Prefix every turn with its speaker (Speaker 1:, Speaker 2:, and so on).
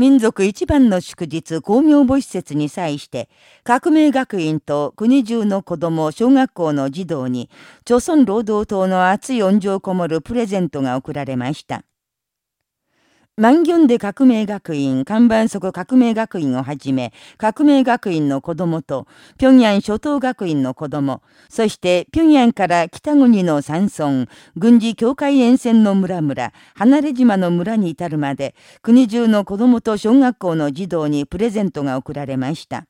Speaker 1: 民族一番の祝日工業母施設に際して、革命学院と国中の子供、小学校の児童に、朝鮮労働党の熱い恩情をこもるプレゼントが贈られました。万ンで革命学院、看板則革命学院をはじめ、革命学院の子供と、平壌初等学院の子供、そして平壌から北国の山村、軍事境界沿線の村々、離れ島の村に至るまで、国中の子供と小学校の児童にプレゼントが贈られました。